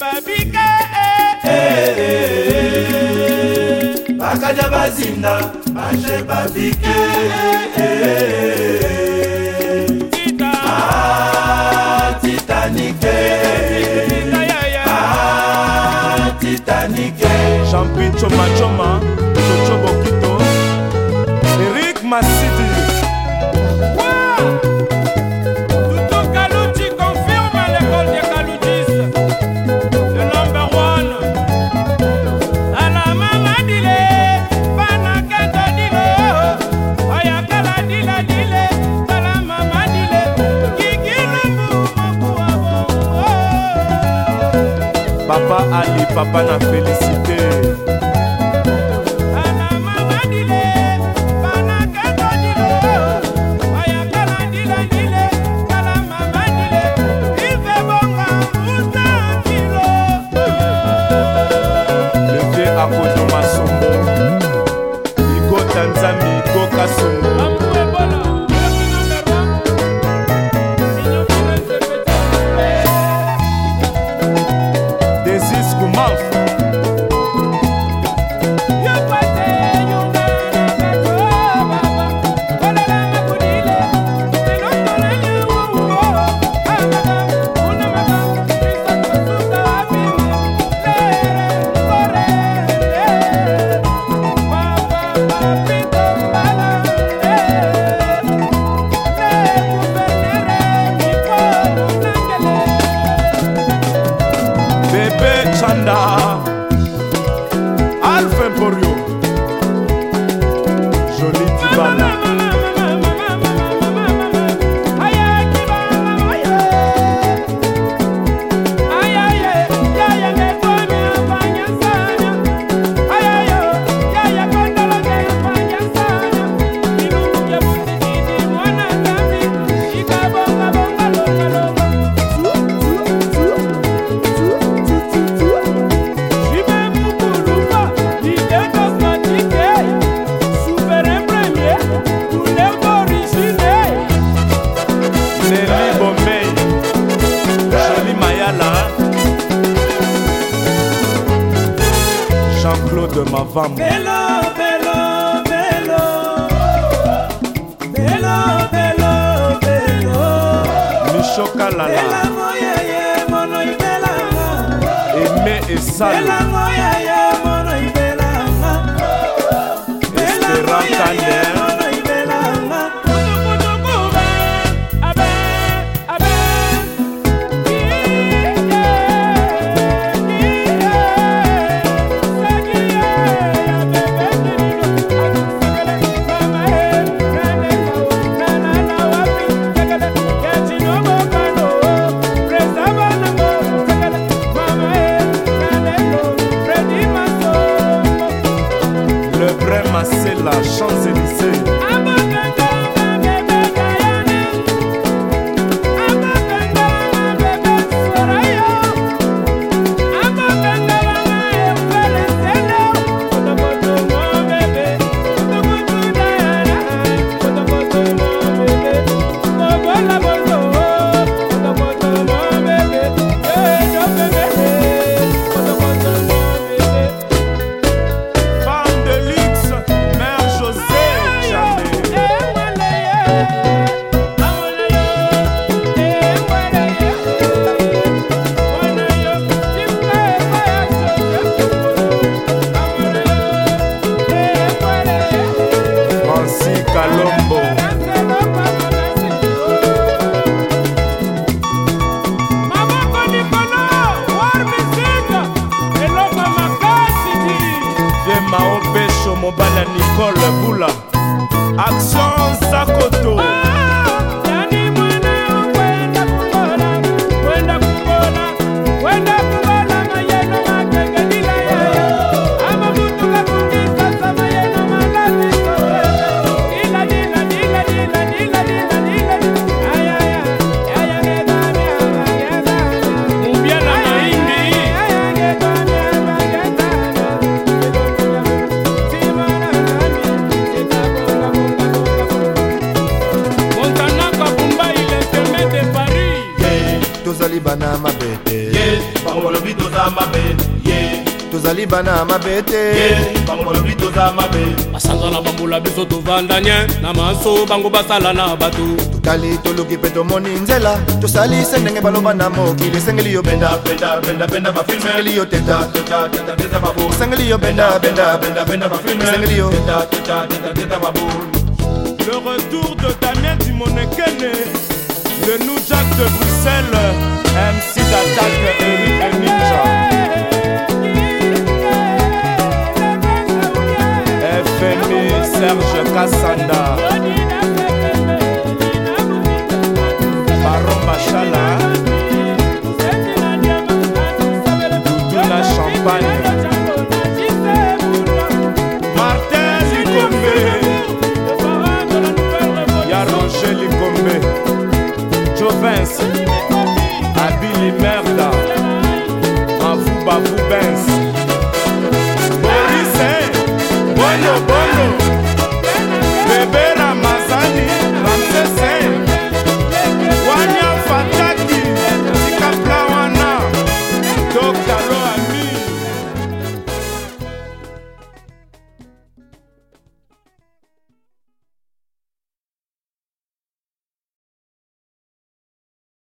babike bakanya bazinda bashe babike ah, titanike ah, titanike champin chomachoma papa ali papa na félicité Show. de ma femme. Bello, bello, bello. Bello, bello, bello. Michoka lala. Bella moya ye mono ibelanga. Aimé et sale. Bella moya ye mono ibelanga. Bella moya ye. bana mabe te bakolobi toza mabe ye tozali bana mabe te bakolobi toza mabe basanza na bambula biso tovanda nye na maso bango basala na bato totali toluki mpe tomoni nzela tosali se ndenge baloba na mokili esengeli yo bendaesengeli yo tetaesengeli yo bendaesengeli yo Le retour de Damien Dimonekene Le New Jack de Bruxelles, MC d'attaque, Eric et Ninja. FMI Serge Kassanda. benz borise bonobono bebe ramazani ramsese wanya fataki tikaka wana dokta